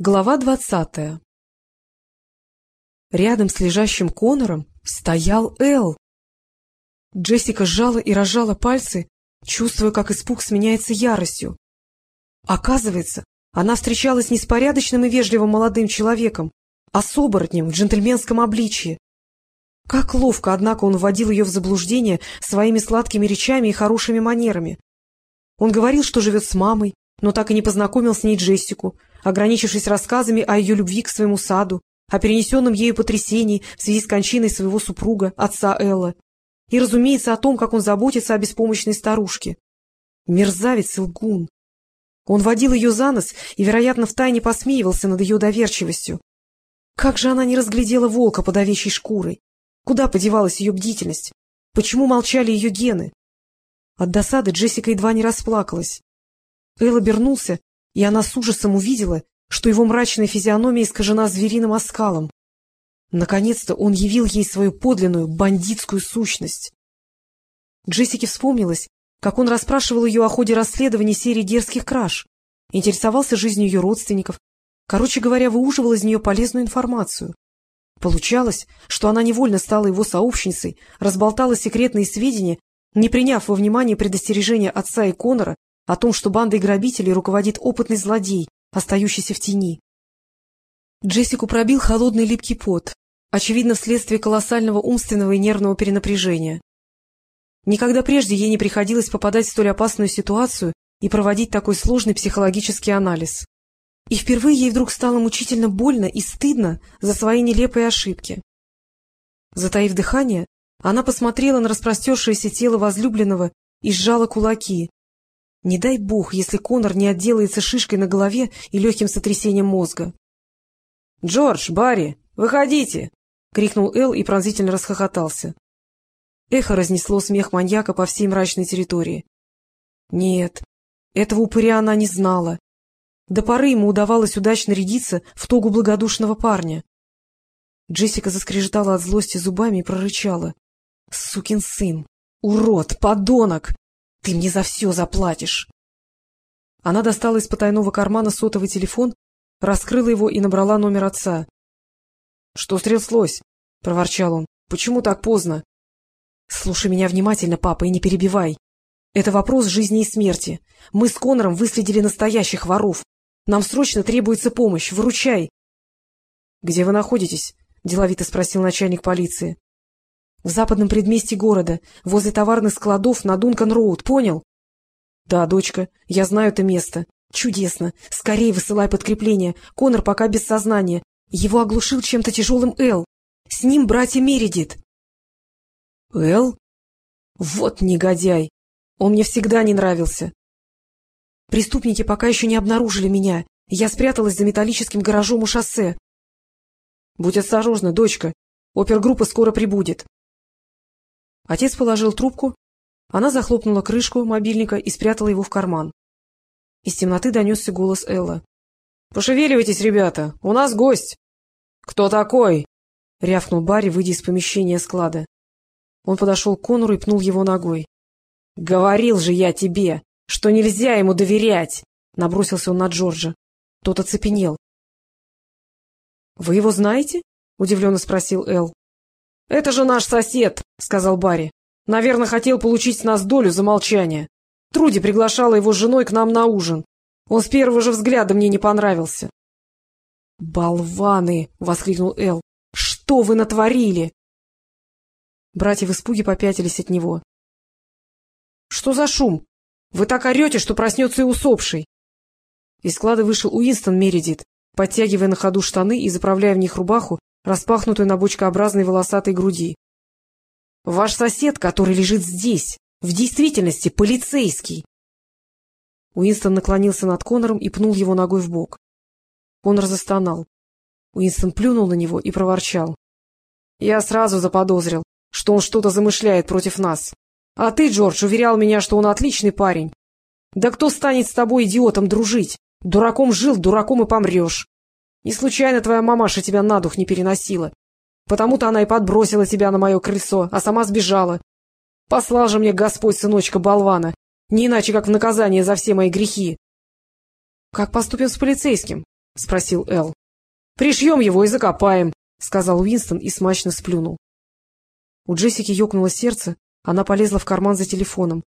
Глава двадцатая Рядом с лежащим Конором стоял Эл. Джессика сжала и разжала пальцы, чувствуя, как испуг сменяется яростью. Оказывается, она встречалась не с порядочным и вежливым молодым человеком, а с оборотнем в джентльменском обличье. Как ловко, однако, он вводил ее в заблуждение своими сладкими речами и хорошими манерами. Он говорил, что живет с мамой, но так и не познакомил с ней Джессику, ограничившись рассказами о ее любви к своему саду, о перенесенном ею потрясении в связи с кончиной своего супруга, отца Элла, и, разумеется, о том, как он заботится о беспомощной старушке. Мерзавец лгун. Он водил ее за нос и, вероятно, втайне посмеивался над ее доверчивостью. Как же она не разглядела волка под овечьей шкурой? Куда подевалась ее бдительность? Почему молчали ее гены? От досады Джессика едва не расплакалась. Эл обернулся и она с ужасом увидела, что его мрачная физиономия искажена звериным оскалом. Наконец-то он явил ей свою подлинную бандитскую сущность. Джессике вспомнилось, как он расспрашивал ее о ходе расследования серии дерзких краж, интересовался жизнью ее родственников, короче говоря, выуживал из нее полезную информацию. Получалось, что она невольно стала его сообщницей, разболтала секретные сведения, не приняв во внимание предостережения отца и Конора о том, что бандой грабителей руководит опытный злодей, остающийся в тени. Джессику пробил холодный липкий пот, очевидно, вследствие колоссального умственного и нервного перенапряжения. Никогда прежде ей не приходилось попадать в столь опасную ситуацию и проводить такой сложный психологический анализ. И впервые ей вдруг стало мучительно больно и стыдно за свои нелепые ошибки. Затаив дыхание, она посмотрела на распростершееся тело возлюбленного и сжала кулаки, не дай бог, если Конор не отделается шишкой на голове и легким сотрясением мозга. — Джордж, Барри, выходите! — крикнул Эл и пронзительно расхохотался. Эхо разнесло смех маньяка по всей мрачной территории. Нет, этого упыря она не знала. До поры ему удавалось удачно рядиться в тогу благодушного парня. Джессика заскрежетала от злости зубами и прорычала. — Сукин сын! Урод! Подонок! Ты мне за все заплатишь. Она достала из потайного кармана сотовый телефон, раскрыла его и набрала номер отца. — Что стряслось? — проворчал он. — Почему так поздно? — Слушай меня внимательно, папа, и не перебивай. Это вопрос жизни и смерти. Мы с Конором выследили настоящих воров. Нам срочно требуется помощь. Выручай. — Где вы находитесь? — деловито спросил начальник полиции. — В западном предместье города, возле товарных складов на Дункан-Роуд, понял? — Да, дочка, я знаю это место. Чудесно. Скорее высылай подкрепление. Конор пока без сознания. Его оглушил чем-то тяжелым Эл. С ним братья Мередит. — Эл? Вот негодяй! Он мне всегда не нравился. Преступники пока еще не обнаружили меня. Я спряталась за металлическим гаражом у шоссе. — Будь осторожна, дочка. Опергруппа скоро прибудет. Отец положил трубку, она захлопнула крышку мобильника и спрятала его в карман. Из темноты донесся голос Элла. — Пошевеливайтесь, ребята, у нас гость. — Кто такой? — рявкнул Барри, выйдя из помещения склада. Он подошел к Конору и пнул его ногой. — Говорил же я тебе, что нельзя ему доверять! — набросился он на Джорджа. Тот оцепенел. — Вы его знаете? — удивленно спросил Эл. — Это же наш сосед, — сказал Барри. — Наверное, хотел получить с нас долю за молчание. Труди приглашала его с женой к нам на ужин. Он с первого же взгляда мне не понравился. — Болваны! — воскликнул Эл. — Что вы натворили? Братья в испуге попятились от него. — Что за шум? Вы так орете, что проснется и усопший. Из склада вышел Уинстон Мередит, подтягивая на ходу штаны и заправляя в них рубаху, распахнутую на бочкообразной волосатой груди. — Ваш сосед, который лежит здесь, в действительности полицейский. Уинстон наклонился над Конором и пнул его ногой в бок. Конор застонал. Уинстон плюнул на него и проворчал. — Я сразу заподозрил, что он что-то замышляет против нас. А ты, Джордж, уверял меня, что он отличный парень. Да кто станет с тобой, идиотом, дружить? Дураком жил, дураком и помрешь. Не случайно твоя мамаша тебя на дух не переносила. Потому-то она и подбросила тебя на мое крыльцо, а сама сбежала. Послал же мне Господь сыночка-болвана, не иначе, как в наказание за все мои грехи. — Как поступим с полицейским? — спросил Эл. — Пришьем его и закопаем, — сказал Уинстон и смачно сплюнул. У Джессики ёкнуло сердце, она полезла в карман за телефоном.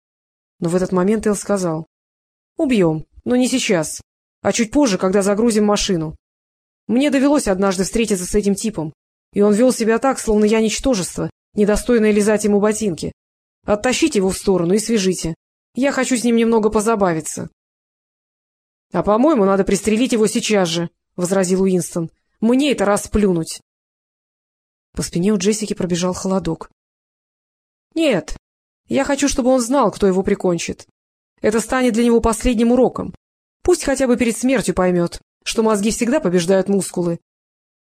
Но в этот момент Эл сказал. — Убьем, но не сейчас, а чуть позже, когда загрузим машину. Мне довелось однажды встретиться с этим типом, и он вел себя так, словно я ничтожество, недостойное лизать ему ботинки. Оттащите его в сторону и свяжите. Я хочу с ним немного позабавиться. — А, по-моему, надо пристрелить его сейчас же, — возразил Уинстон. — Мне это расплюнуть. По спине у Джессики пробежал холодок. — Нет, я хочу, чтобы он знал, кто его прикончит. Это станет для него последним уроком. Пусть хотя бы перед смертью поймет, что мозги всегда побеждают мускулы.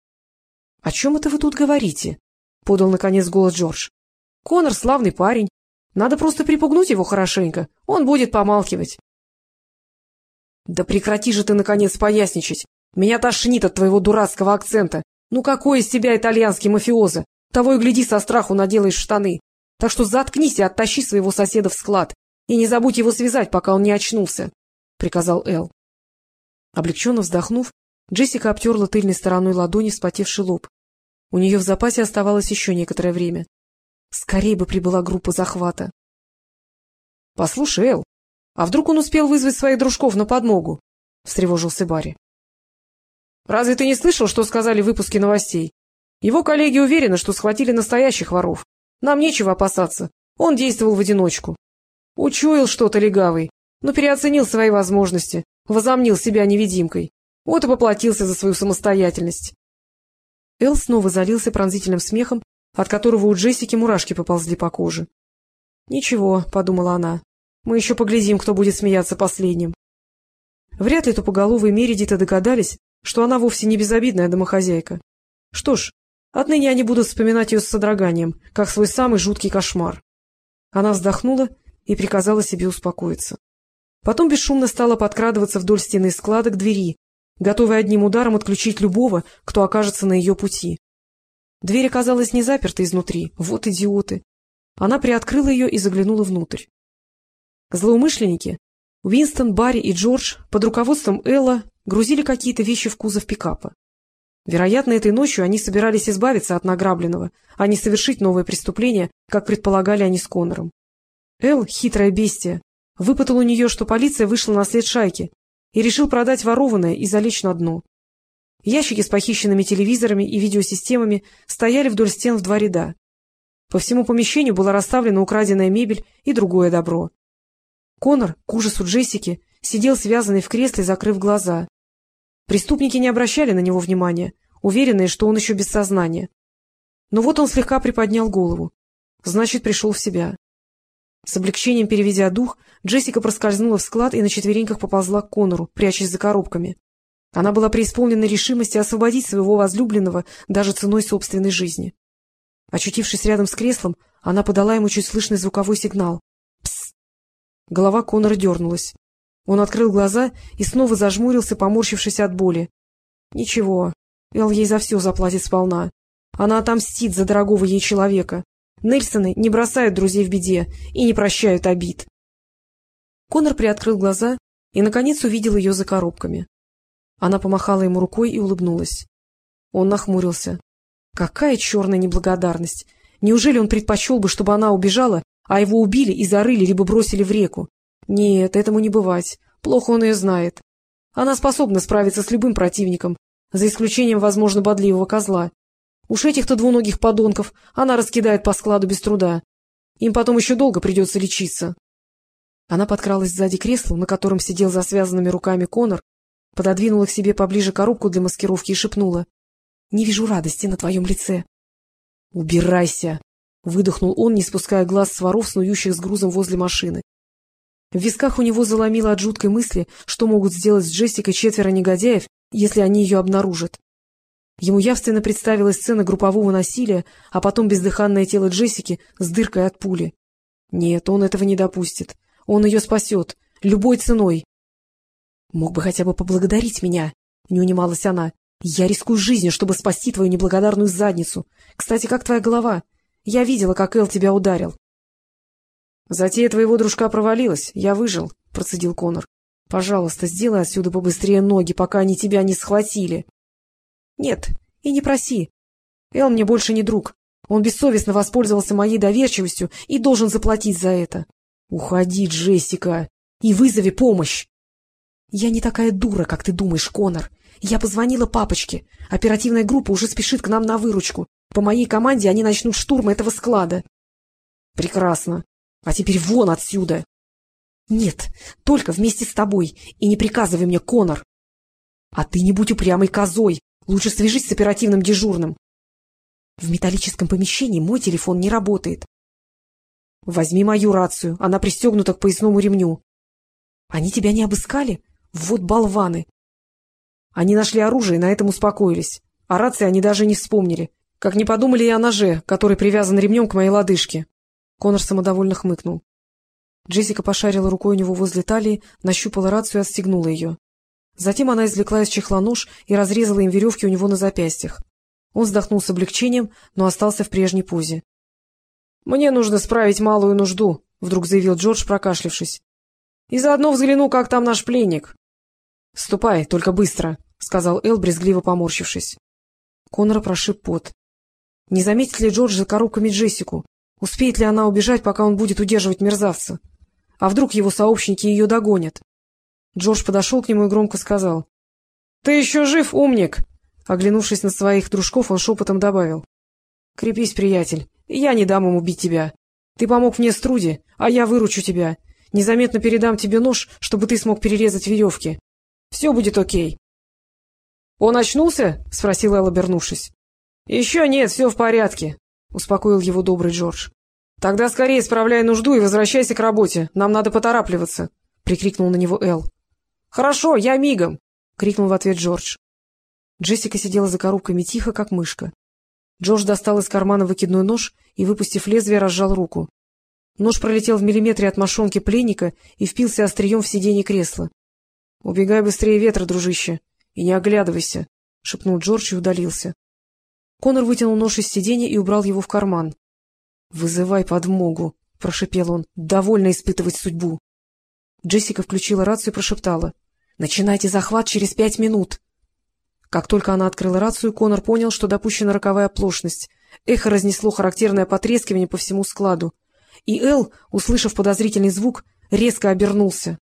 — О чем это вы тут говорите? — подал наконец голос Джордж. — Конор славный парень. Надо просто припугнуть его хорошенько. Он будет помалкивать. Да прекрати же ты, наконец, поясничать. Меня тошнит от твоего дурацкого акцента. Ну какой из тебя итальянский мафиоза? Того и гляди, со страху наделаешь штаны. Так что заткнись и оттащи своего соседа в склад. И не забудь его связать, пока он не очнулся, — приказал Эл. Облегченно вздохнув, Джессика обтерла тыльной стороной ладони вспотевший лоб. У нее в запасе оставалось еще некоторое время. Скорее бы прибыла группа захвата. — Послушай, Эл, а вдруг он успел вызвать своих дружков на подмогу? — встревожился Барри. — Разве ты не слышал, что сказали в выпуске новостей? Его коллеги уверены, что схватили настоящих воров. Нам нечего опасаться. Он действовал в одиночку. Учуял что-то легавый, но переоценил свои возможности, возомнил себя невидимкой. Вот и поплатился за свою самостоятельность. Эл снова залился пронзительным смехом, от которого у Джессики мурашки поползли по коже. — Ничего, — подумала она, мы еще поглядим, кто будет смеяться последним. Вряд ли тупоголовые Мередиты догадались, что она вовсе не безобидная домохозяйка. Что ж, отныне они будут вспоминать ее с содроганием, как свой самый жуткий кошмар. Она вздохнула и приказала себе успокоиться. Потом бесшумно стала подкрадываться вдоль стены склада к двери, готовая одним ударом отключить любого, кто окажется на ее пути. Дверь оказалась не заперта изнутри, вот идиоты. Она приоткрыла ее и заглянула внутрь. Злоумышленники, Уинстон, Барри и Джордж под руководством Элла грузили какие-то вещи в кузов пикапа. Вероятно, этой ночью они собирались избавиться от награбленного, а не совершить новое преступление, как предполагали они с Коннором. Эл, хитрое бестие, выпытал у нее, что полиция вышла на след шайки и решил продать ворованное и залечь на дно. Ящики с похищенными телевизорами и видеосистемами стояли вдоль стен в два ряда. По всему помещению была расставлена украденная мебель и другое добро. Конор, к ужасу Джессики, сидел связанный в кресле, закрыв глаза. Преступники не обращали на него внимания, уверенные, что он еще без сознания. Но вот он слегка приподнял голову. Значит, пришел в себя. С облегчением переведя дух, Джессика проскользнула в склад и на четвереньках поползла к Конору, прячась за коробками. Она была преисполнена решимости освободить своего возлюбленного даже ценой собственной жизни. Очутившись рядом с креслом, она подала ему чуть слышный звуковой сигнал. Голова Конора дернулась. Он открыл глаза и снова зажмурился, поморщившись от боли. Ничего, Эл ей за все заплатит сполна. Она отомстит за дорогого ей человека. Нельсоны не бросают друзей в беде и не прощают обид. Конор приоткрыл глаза и, наконец, увидел ее за коробками. Она помахала ему рукой и улыбнулась. Он нахмурился. Какая черная неблагодарность! Неужели он предпочел бы, чтобы она убежала, а его убили и зарыли, либо бросили в реку. Нет, этому не бывать. Плохо он ее знает. Она способна справиться с любым противником, за исключением, возможно, бодливого козла. Уж этих-то двуногих подонков она раскидает по складу без труда. Им потом еще долго придется лечиться. Она подкралась сзади кресла, на котором сидел за связанными руками Конор, пододвинула к себе поближе коробку для маскировки и шепнула. — Не вижу радости на твоем лице. — Убирайся! — выдохнул он, не спуская глаз с воров, снующих с грузом возле машины. В висках у него заломило от жуткой мысли, что могут сделать с Джессикой четверо негодяев, если они ее обнаружат. Ему явственно представилась сцена группового насилия, а потом бездыханное тело Джессики с дыркой от пули. Нет, он этого не допустит. Он ее спасет. Любой ценой. — Мог бы хотя бы поблагодарить меня, — не унималась она. — Я рискую жизнью, чтобы спасти твою неблагодарную задницу. Кстати, как твоя голова? Я видела, как Эл тебя ударил. — Затея твоего дружка провалилась. Я выжил, — процедил Конор. Пожалуйста, сделай отсюда побыстрее ноги, пока они тебя не схватили. — Нет, и не проси. Эл мне больше не друг. Он бессовестно воспользовался моей доверчивостью и должен заплатить за это. Уходи, Джессика, и вызови помощь. Я не такая дура, как ты думаешь, Конор. Я позвонила папочке. Оперативная группа уже спешит к нам на выручку. По моей команде они начнут штурм этого склада. Прекрасно. А теперь вон отсюда. Нет, только вместе с тобой. И не приказывай мне, Конор. А ты не будь упрямой козой. Лучше свяжись с оперативным дежурным. В металлическом помещении мой телефон не работает. Возьми мою рацию, она пристегнута к поясному ремню. Они тебя не обыскали? Вот болваны! Они нашли оружие и на этом успокоились. О рации они даже не вспомнили. Как не подумали и о ноже, который привязан ремнем к моей лодыжке. Конор самодовольно хмыкнул. Джессика пошарила рукой у него возле талии, нащупала рацию и отстегнула ее. Затем она извлекла из чехла нож и разрезала им веревки у него на запястьях. Он вздохнул с облегчением, но остался в прежней позе. — Мне нужно справить малую нужду, — вдруг заявил Джордж, прокашлившись. — И заодно взгляну, как там наш пленник. — Ступай, только быстро, — сказал Эл, брезгливо поморщившись. Конора прошиб пот. Не заметит ли Джордж за коробками Джессику? Успеет ли она убежать, пока он будет удерживать мерзавца? А вдруг его сообщники ее догонят? Джордж подошел к нему и громко сказал. — Ты еще жив, умник? Оглянувшись на своих дружков, он шепотом добавил. — Крепись, приятель, я не дам им убить тебя. Ты помог мне с Труди, а я выручу тебя. Незаметно передам тебе нож, чтобы ты смог перерезать веревки. Все будет окей. — Он очнулся? — спросил Эл, обернувшись. — Еще нет, все в порядке, — успокоил его добрый Джордж. — Тогда скорее справляй нужду и возвращайся к работе. Нам надо поторапливаться, — прикрикнул на него Эл. — Хорошо, я мигом, — крикнул в ответ Джордж. Джессика сидела за коробками тихо, как мышка. Джордж достал из кармана выкидной нож и, выпустив лезвие, разжал руку. Нож пролетел в миллиметре от мошонки пленника и впился острием в сиденье кресла. — Убегай быстрее ветра, дружище, и не оглядывайся, — шепнул Джордж и удалился. Конор вытянул нож из сиденья и убрал его в карман. — Вызывай подмогу, — прошепел он, — довольно испытывать судьбу. Джессика включила рацию и прошептала. — Начинайте захват через пять минут. Как только она открыла рацию, Конор понял, что допущена роковая оплошность. Эхо разнесло характерное потрескивание по всему складу. И Эл, услышав подозрительный звук, резко обернулся.